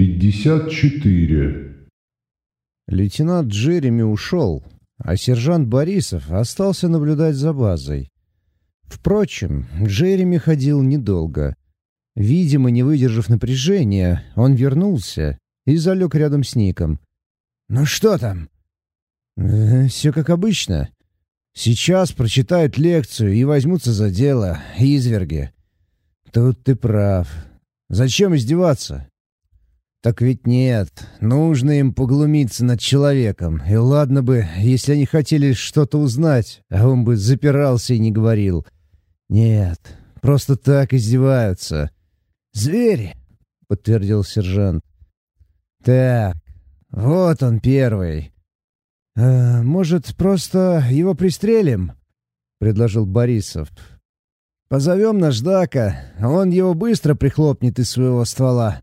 пятьдесят четыре. Лейтенант Джереми ушел, а сержант Борисов остался наблюдать за базой. Впрочем, Джереми ходил недолго. Видимо, не выдержав напряжения, он вернулся и залег рядом с Ником. «Ну что там?» э, «Все как обычно. Сейчас прочитают лекцию и возьмутся за дело, изверги. Тут ты прав. Зачем издеваться? Так ведь нет, нужно им поглумиться над человеком. И ладно бы, если они хотели что-то узнать, а он бы запирался и не говорил. Нет, просто так издеваются. «Звери!» — подтвердил сержант. «Так, вот он первый. «Э, «Может, просто его пристрелим?» — предложил Борисов. «Позовем наждака, он его быстро прихлопнет из своего ствола».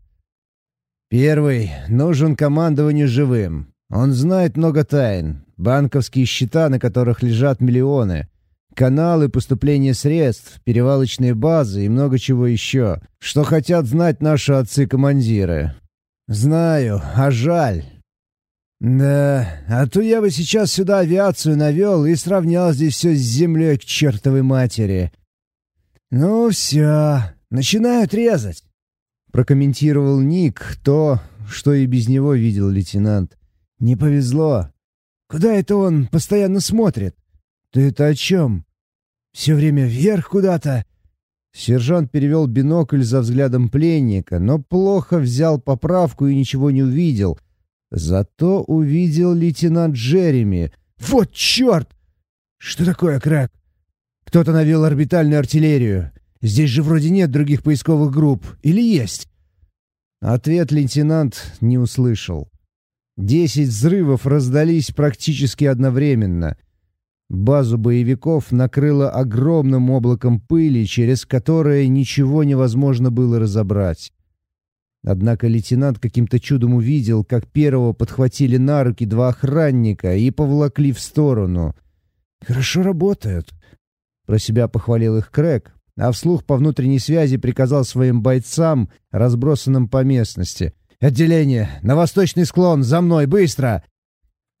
«Первый нужен командованию живым. Он знает много тайн, банковские счета, на которых лежат миллионы, каналы поступления средств, перевалочные базы и много чего еще, что хотят знать наши отцы-командиры. Знаю, а жаль». «Да, а то я бы сейчас сюда авиацию навел и сравнял здесь все с землей к чертовой матери». «Ну все, начинают резать», — прокомментировал Ник то, что и без него видел лейтенант. «Не повезло. Куда это он постоянно смотрит? Ты это о чем? Все время вверх куда-то?» Сержант перевел бинокль за взглядом пленника, но плохо взял поправку и ничего не увидел — Зато увидел лейтенант Джереми. «Вот черт!» «Что такое, Крэк?» «Кто-то навел орбитальную артиллерию. Здесь же вроде нет других поисковых групп. Или есть?» Ответ лейтенант не услышал. Десять взрывов раздались практически одновременно. Базу боевиков накрыло огромным облаком пыли, через которое ничего невозможно было разобрать. Однако лейтенант каким-то чудом увидел, как первого подхватили на руки два охранника и повлакли в сторону. «Хорошо работают», — про себя похвалил их Крэк, а вслух по внутренней связи приказал своим бойцам, разбросанным по местности. «Отделение! На восточный склон! За мной! Быстро!»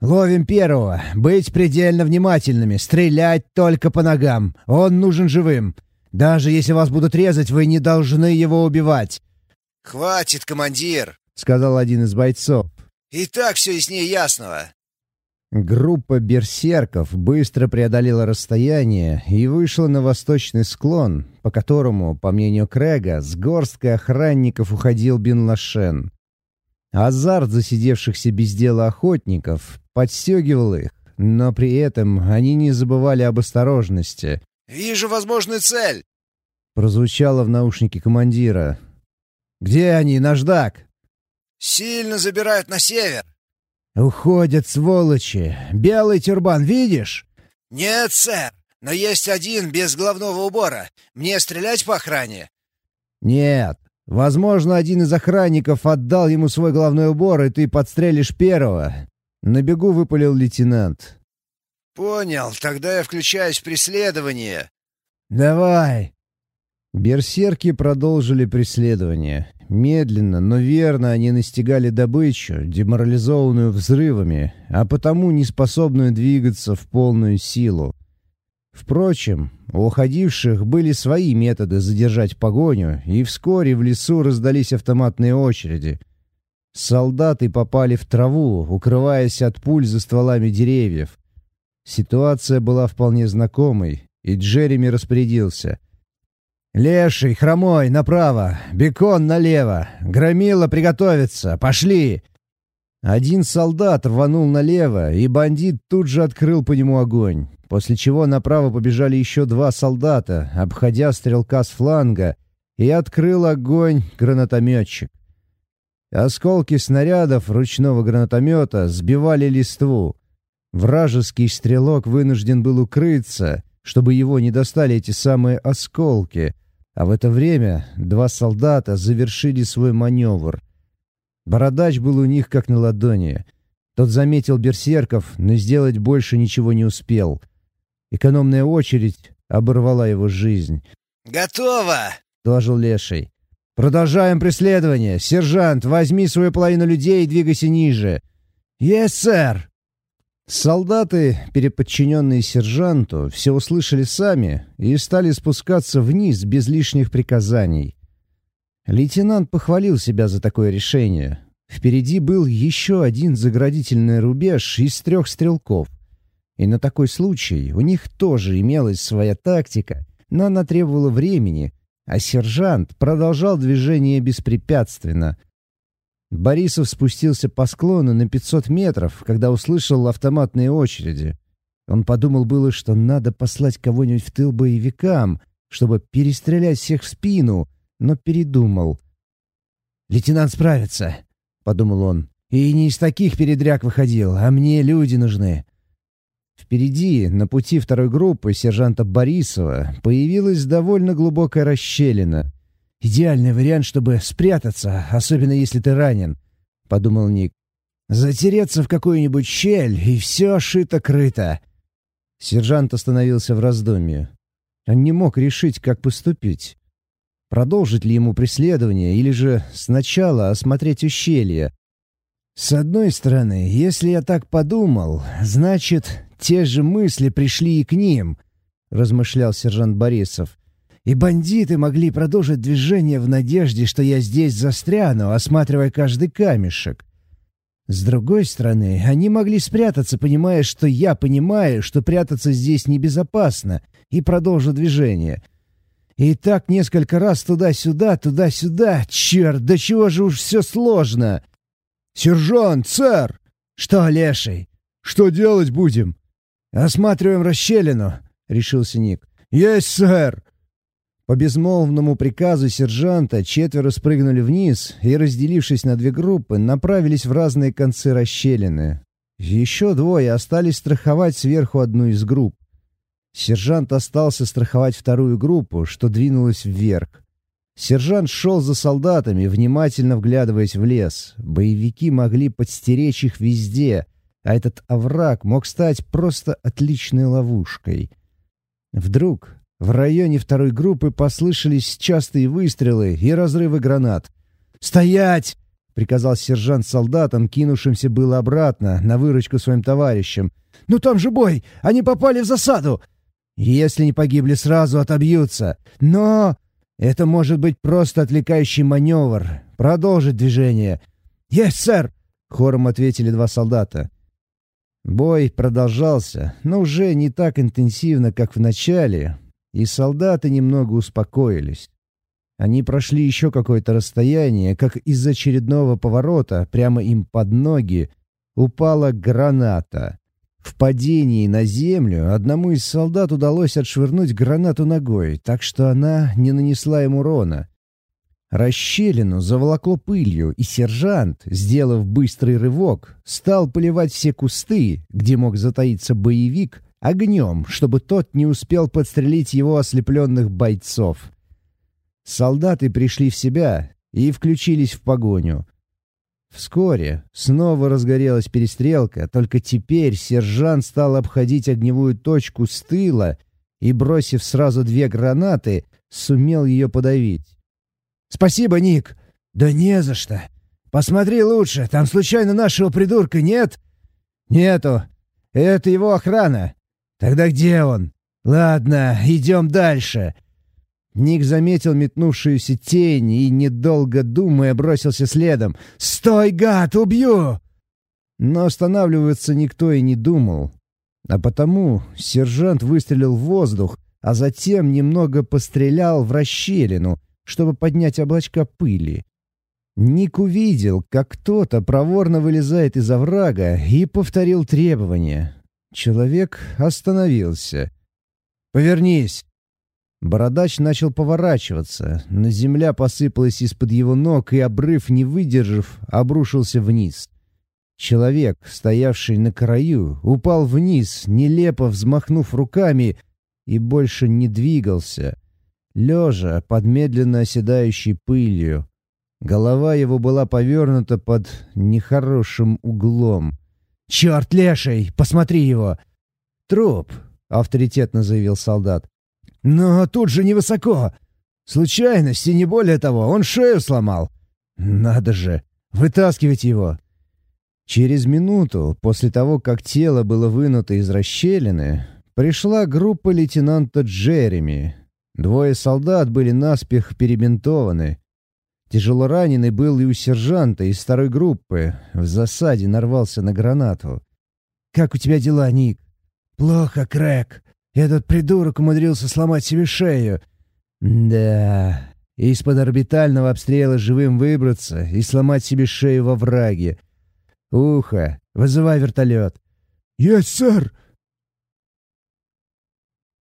«Ловим первого! Быть предельно внимательными! Стрелять только по ногам! Он нужен живым! Даже если вас будут резать, вы не должны его убивать! «Хватит, командир!» — сказал один из бойцов. «И так все ней ясного!» Группа берсерков быстро преодолела расстояние и вышла на восточный склон, по которому, по мнению Крэга, с горсткой охранников уходил Бен Лашен. Азарт засидевшихся без дела охотников подстегивал их, но при этом они не забывали об осторожности. «Вижу возможную цель!» прозвучало в наушнике командира. «Где они, наждак?» «Сильно забирают на север». «Уходят, сволочи! Белый тюрбан видишь?» «Нет, сэр, но есть один без головного убора. Мне стрелять по охране?» «Нет. Возможно, один из охранников отдал ему свой головной убор, и ты подстрелишь первого». На бегу выпалил лейтенант. «Понял. Тогда я включаюсь в преследование». «Давай!» Берсерки продолжили преследование. Медленно, но верно они настигали добычу, деморализованную взрывами, а потому не способную двигаться в полную силу. Впрочем, у уходивших были свои методы задержать погоню, и вскоре в лесу раздались автоматные очереди. Солдаты попали в траву, укрываясь от пуль за стволами деревьев. Ситуация была вполне знакомой, и Джереми распорядился — «Леший, хромой, направо! Бекон налево! Громила приготовиться! Пошли!» Один солдат рванул налево, и бандит тут же открыл по нему огонь, после чего направо побежали еще два солдата, обходя стрелка с фланга, и открыл огонь гранатометчик. Осколки снарядов ручного гранатомета сбивали листву. Вражеский стрелок вынужден был укрыться, чтобы его не достали эти самые осколки, а в это время два солдата завершили свой маневр. Бородач был у них как на ладони. Тот заметил берсерков, но сделать больше ничего не успел. Экономная очередь оборвала его жизнь. «Готово!» — доложил Леший. «Продолжаем преследование! Сержант, возьми свою половину людей и двигайся ниже!» «Есть, сэр!» Солдаты, переподчиненные сержанту, все услышали сами и стали спускаться вниз без лишних приказаний. Лейтенант похвалил себя за такое решение. Впереди был еще один заградительный рубеж из трех стрелков. И на такой случай у них тоже имелась своя тактика, но она требовала времени, а сержант продолжал движение беспрепятственно. Борисов спустился по склону на 500 метров, когда услышал автоматные очереди. Он подумал было, что надо послать кого-нибудь в тыл боевикам, чтобы перестрелять всех в спину, но передумал. «Лейтенант справится», — подумал он. «И не из таких передряг выходил, а мне люди нужны». Впереди, на пути второй группы сержанта Борисова, появилась довольно глубокая расщелина. «Идеальный вариант, чтобы спрятаться, особенно если ты ранен», — подумал Ник. «Затереться в какую-нибудь щель, и все шито-крыто». Сержант остановился в раздумье. Он не мог решить, как поступить. Продолжить ли ему преследование, или же сначала осмотреть ущелье. С одной стороны, если я так подумал, значит, те же мысли пришли и к ним, — размышлял сержант Борисов. И бандиты могли продолжить движение в надежде, что я здесь застряну, осматривая каждый камешек. С другой стороны, они могли спрятаться, понимая, что я понимаю, что прятаться здесь небезопасно, и продолжу движение. И так несколько раз туда-сюда, туда-сюда. Черт, до чего же уж все сложно! «Сержант, сэр!» «Что, леший? Что делать будем?» «Осматриваем расщелину», — решился Ник. «Есть, сэр!» По безмолвному приказу сержанта четверо спрыгнули вниз и, разделившись на две группы, направились в разные концы расщелины. Еще двое остались страховать сверху одну из групп. Сержант остался страховать вторую группу, что двинулась вверх. Сержант шел за солдатами, внимательно вглядываясь в лес. Боевики могли подстеречь их везде — а этот овраг мог стать просто отличной ловушкой. Вдруг в районе второй группы послышались частые выстрелы и разрывы гранат. «Стоять!» — приказал сержант солдатам, кинувшимся было обратно на выручку своим товарищам. «Ну там же бой! Они попали в засаду!» «Если не погибли сразу, отобьются. Но...» «Это может быть просто отвлекающий маневр. Продолжить движение». «Есть, сэр!» — хором ответили два солдата. Бой продолжался, но уже не так интенсивно, как в начале, и солдаты немного успокоились. Они прошли еще какое-то расстояние, как из очередного поворота прямо им под ноги упала граната. В падении на землю одному из солдат удалось отшвырнуть гранату ногой, так что она не нанесла ему урона. Расщелину заволокло пылью, и сержант, сделав быстрый рывок, стал поливать все кусты, где мог затаиться боевик, огнем, чтобы тот не успел подстрелить его ослепленных бойцов. Солдаты пришли в себя и включились в погоню. Вскоре снова разгорелась перестрелка, только теперь сержант стал обходить огневую точку с тыла и, бросив сразу две гранаты, сумел ее подавить. «Спасибо, Ник!» «Да не за что! Посмотри лучше, там случайно нашего придурка нет?» «Нету. Это его охрана. Тогда где он?» «Ладно, идем дальше». Ник заметил метнувшуюся тень и, недолго думая, бросился следом. «Стой, гад, убью!» Но останавливаться никто и не думал. А потому сержант выстрелил в воздух, а затем немного пострелял в расщелину, чтобы поднять облачка пыли. Ник увидел, как кто-то проворно вылезает из оврага и повторил требования. Человек остановился. «Повернись!» Бородач начал поворачиваться. На земля посыпалась из-под его ног, и, обрыв не выдержав, обрушился вниз. Человек, стоявший на краю, упал вниз, нелепо взмахнув руками, и больше не двигался — лежа под медленно оседающей пылью. Голова его была повернута под нехорошим углом. «Черт леший! Посмотри его!» «Труп!» — авторитетно заявил солдат. «Но тут же невысоко!» Случайность и не более того, он шею сломал. Надо же, вытаскивать его. Через минуту, после того, как тело было вынуто из расщелины, пришла группа лейтенанта Джереми. Двое солдат были наспех перебинтованы. Тяжелораненый был и у сержанта из второй группы. В засаде нарвался на гранату. «Как у тебя дела, Ник?» «Плохо, Крэк. Этот придурок умудрился сломать себе шею». «Да, из-под орбитального обстрела живым выбраться и сломать себе шею во враге. Ухо, вызывай вертолет». «Есть, сэр!»